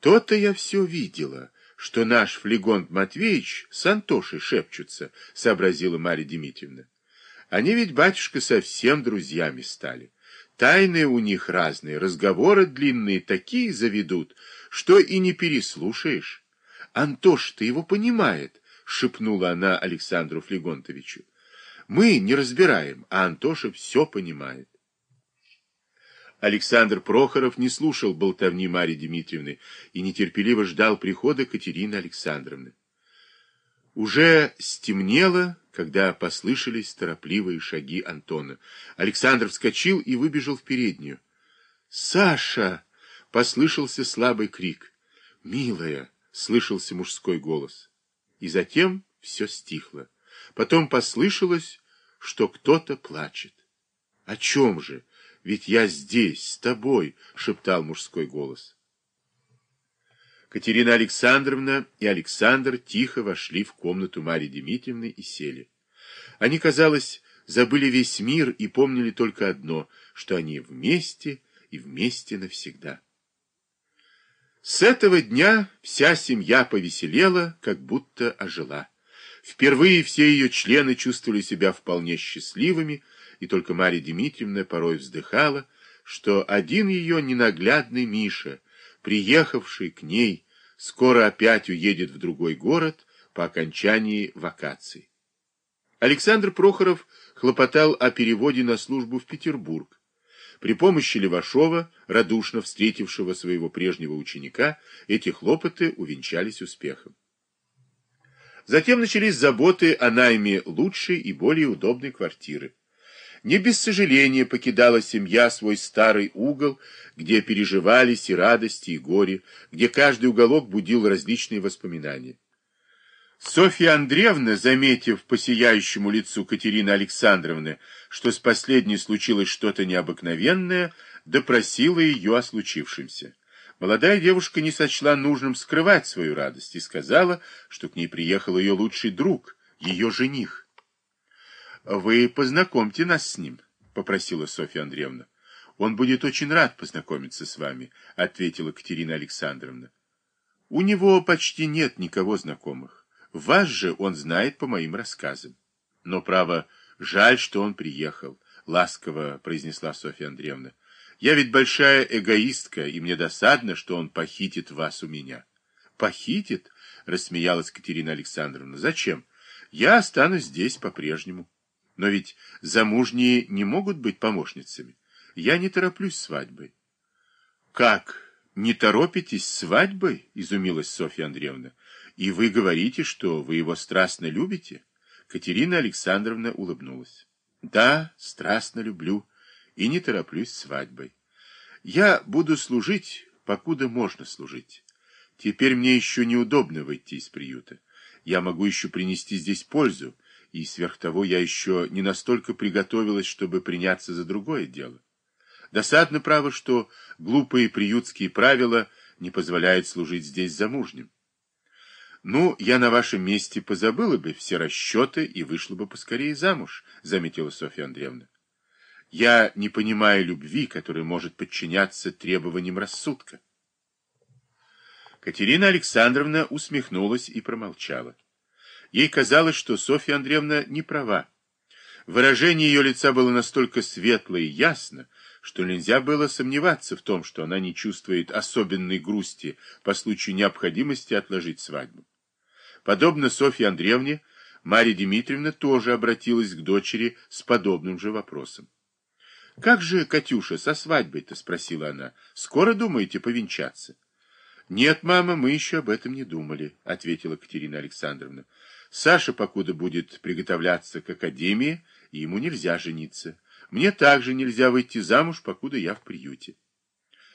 То-то я все видела, что наш Флегонт Матвеевич с Антошей шепчутся, сообразила Марья Дмитриевна. Они ведь, батюшка, совсем друзьями стали. Тайны у них разные, разговоры длинные такие заведут, что и не переслушаешь. Антош-то его понимает, шепнула она Александру Флегонтовичу. Мы не разбираем, а Антоша все понимает. Александр Прохоров не слушал болтовни Марьи Дмитриевны и нетерпеливо ждал прихода Катерины Александровны. Уже стемнело, когда послышались торопливые шаги Антона. Александр вскочил и выбежал в переднюю. «Саша!» — послышался слабый крик. «Милая!» — слышался мужской голос. И затем все стихло. Потом послышалось, что кто-то плачет. «О чем же?» Ведь я здесь, с тобой, — шептал мужской голос. Катерина Александровна и Александр тихо вошли в комнату Марьи Дмитриевны и сели. Они, казалось, забыли весь мир и помнили только одно, что они вместе и вместе навсегда. С этого дня вся семья повеселела, как будто ожила. Впервые все ее члены чувствовали себя вполне счастливыми, и только Марья Дмитриевна порой вздыхала, что один ее ненаглядный Миша, приехавший к ней, скоро опять уедет в другой город по окончании вакаций. Александр Прохоров хлопотал о переводе на службу в Петербург. При помощи Левашова, радушно встретившего своего прежнего ученика, эти хлопоты увенчались успехом. Затем начались заботы о найме лучшей и более удобной квартиры. Не без сожаления покидала семья свой старый угол, где переживались и радости, и горе, где каждый уголок будил различные воспоминания. Софья Андреевна, заметив по сияющему лицу Катерины Александровны, что с последней случилось что-то необыкновенное, допросила ее о случившемся. Молодая девушка не сочла нужным скрывать свою радость и сказала, что к ней приехал ее лучший друг, ее жених. Вы познакомьте нас с ним, попросила Софья Андреевна. Он будет очень рад познакомиться с вами, ответила Катерина Александровна. У него почти нет никого знакомых. Вас же он знает по моим рассказам. Но, право, жаль, что он приехал, ласково произнесла Софья Андреевна. Я ведь большая эгоистка, и мне досадно, что он похитит вас у меня. Похитит? Рассмеялась Катерина Александровна. Зачем? Я останусь здесь по-прежнему. Но ведь замужние не могут быть помощницами. Я не тороплюсь свадьбой. Как? Не торопитесь свадьбой? Изумилась Софья Андреевна. И вы говорите, что вы его страстно любите? Катерина Александровна улыбнулась. Да, страстно люблю и не тороплюсь свадьбой. Я буду служить, покуда можно служить. Теперь мне еще неудобно выйти из приюта. Я могу еще принести здесь пользу, и сверх того я еще не настолько приготовилась, чтобы приняться за другое дело. Досадно, право, что глупые приютские правила не позволяют служить здесь замужним. Ну, я на вашем месте позабыла бы все расчеты и вышла бы поскорее замуж, заметила Софья Андреевна. Я не понимаю любви, которая может подчиняться требованиям рассудка. Катерина Александровна усмехнулась и промолчала. Ей казалось, что Софья Андреевна не права. Выражение ее лица было настолько светло и ясно, что нельзя было сомневаться в том, что она не чувствует особенной грусти по случаю необходимости отложить свадьбу. Подобно Софье Андреевне, Марья Дмитриевна тоже обратилась к дочери с подобным же вопросом. — Как же, Катюша, со свадьбой-то? — спросила она. — Скоро думаете повенчаться? — Нет, мама, мы еще об этом не думали, — ответила Катерина Александровна. Саша покуда будет приготовляться к академии, ему нельзя жениться. Мне также нельзя выйти замуж, покуда я в приюте.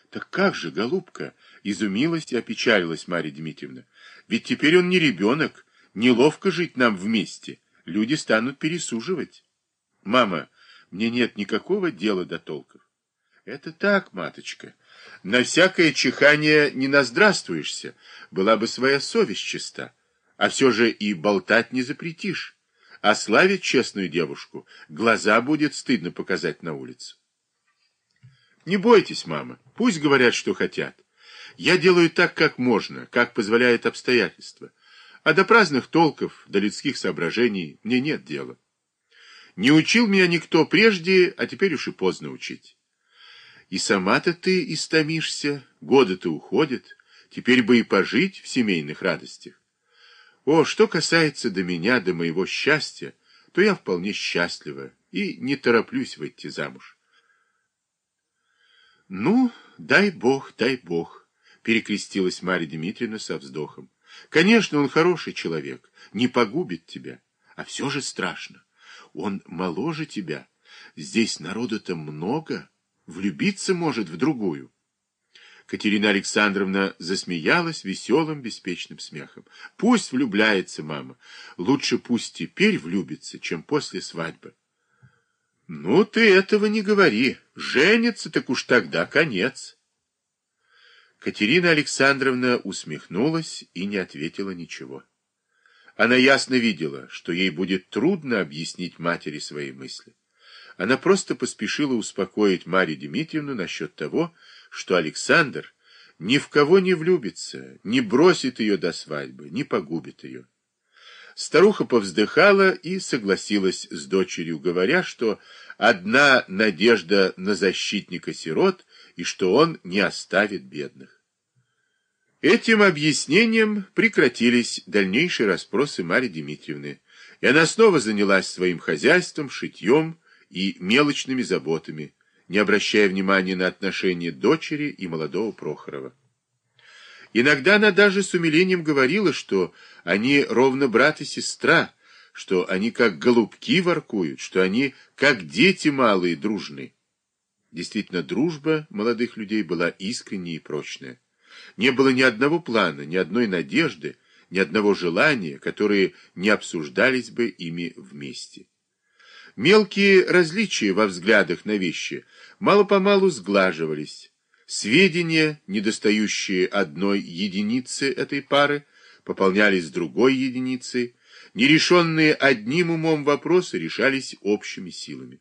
Так как же, голубка, изумилась и опечалилась Марья Дмитриевна. Ведь теперь он не ребенок, неловко жить нам вместе. Люди станут пересуживать. Мама, мне нет никакого дела до толков. Это так, маточка. На всякое чихание не наздравствуешься. Была бы своя совесть чиста. А все же и болтать не запретишь. А славить честную девушку глаза будет стыдно показать на улицу. Не бойтесь, мама, пусть говорят, что хотят. Я делаю так, как можно, как позволяет обстоятельства. А до праздных толков, до людских соображений мне нет дела. Не учил меня никто прежде, а теперь уж и поздно учить. И сама-то ты истомишься, годы-то уходят, теперь бы и пожить в семейных радостях. О, что касается до меня, до моего счастья, то я вполне счастлива и не тороплюсь выйти замуж. Ну, дай бог, дай бог, перекрестилась Марья Дмитриевна со вздохом. Конечно, он хороший человек, не погубит тебя, а все же страшно. Он моложе тебя. Здесь народу-то много, влюбиться может в другую. Катерина Александровна засмеялась веселым, беспечным смехом. Пусть влюбляется мама. Лучше пусть теперь влюбится, чем после свадьбы. Ну, ты этого не говори. Женится, так уж тогда конец. Катерина Александровна усмехнулась и не ответила ничего. Она ясно видела, что ей будет трудно объяснить матери свои мысли. Она просто поспешила успокоить Марию Дмитриевну насчет того, что Александр ни в кого не влюбится, не бросит ее до свадьбы, не погубит ее. Старуха повздыхала и согласилась с дочерью, говоря, что одна надежда на защитника сирот и что он не оставит бедных. Этим объяснением прекратились дальнейшие расспросы Марьи Дмитриевны, и она снова занялась своим хозяйством, шитьем и мелочными заботами, не обращая внимания на отношения дочери и молодого Прохорова. Иногда она даже с умилением говорила, что они ровно брат и сестра, что они как голубки воркуют, что они как дети малые дружны. Действительно, дружба молодых людей была искренней и прочная. Не было ни одного плана, ни одной надежды, ни одного желания, которые не обсуждались бы ими вместе. Мелкие различия во взглядах на вещи мало-помалу сглаживались. Сведения, недостающие одной единицы этой пары, пополнялись другой единицей. Нерешенные одним умом вопросы решались общими силами.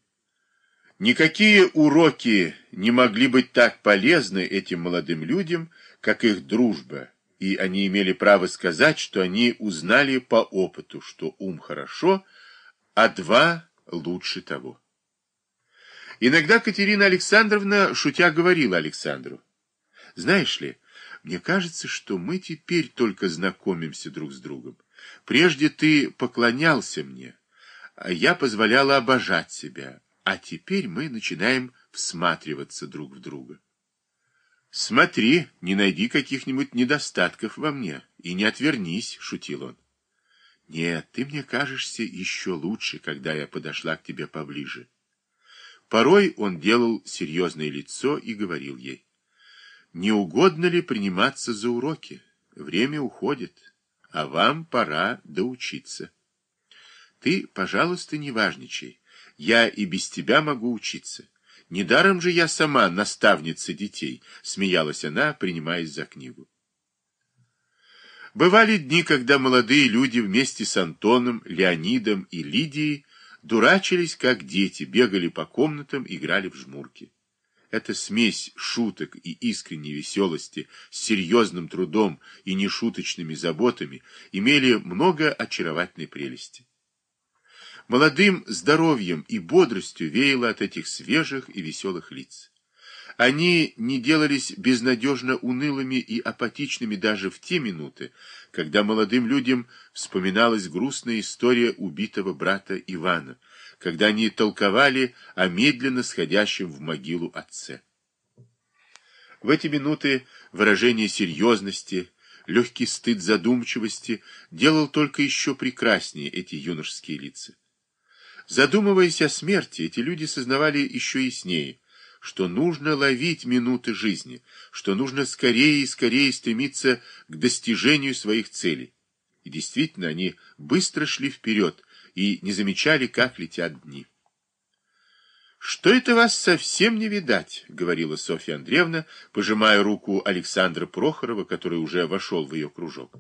Никакие уроки не могли быть так полезны этим молодым людям, как их дружба, и они имели право сказать, что они узнали по опыту, что ум хорошо, а два лучше того. Иногда Катерина Александровна, шутя, говорила Александру, «Знаешь ли, мне кажется, что мы теперь только знакомимся друг с другом. Прежде ты поклонялся мне, а я позволяла обожать себя, а теперь мы начинаем всматриваться друг в друга». «Смотри, не найди каких-нибудь недостатков во мне и не отвернись», — шутил он. «Нет, ты мне кажешься еще лучше, когда я подошла к тебе поближе». Порой он делал серьезное лицо и говорил ей, «Не угодно ли приниматься за уроки? Время уходит, а вам пора доучиться». «Ты, пожалуйста, не важничай. Я и без тебя могу учиться». Недаром же я сама наставница детей, смеялась она, принимаясь за книгу. Бывали дни, когда молодые люди вместе с Антоном, Леонидом и Лидией дурачились, как дети, бегали по комнатам, играли в жмурки. Эта смесь шуток и искренней веселости с серьезным трудом и нешуточными заботами имели много очаровательной прелести. Молодым здоровьем и бодростью веяло от этих свежих и веселых лиц. Они не делались безнадежно унылыми и апатичными даже в те минуты, когда молодым людям вспоминалась грустная история убитого брата Ивана, когда они толковали о медленно сходящем в могилу отце. В эти минуты выражение серьезности, легкий стыд задумчивости делал только еще прекраснее эти юношеские лица. Задумываясь о смерти, эти люди сознавали еще яснее, что нужно ловить минуты жизни, что нужно скорее и скорее стремиться к достижению своих целей. И действительно, они быстро шли вперед и не замечали, как летят дни. «Что это вас совсем не видать?» — говорила Софья Андреевна, пожимая руку Александра Прохорова, который уже вошел в ее кружок.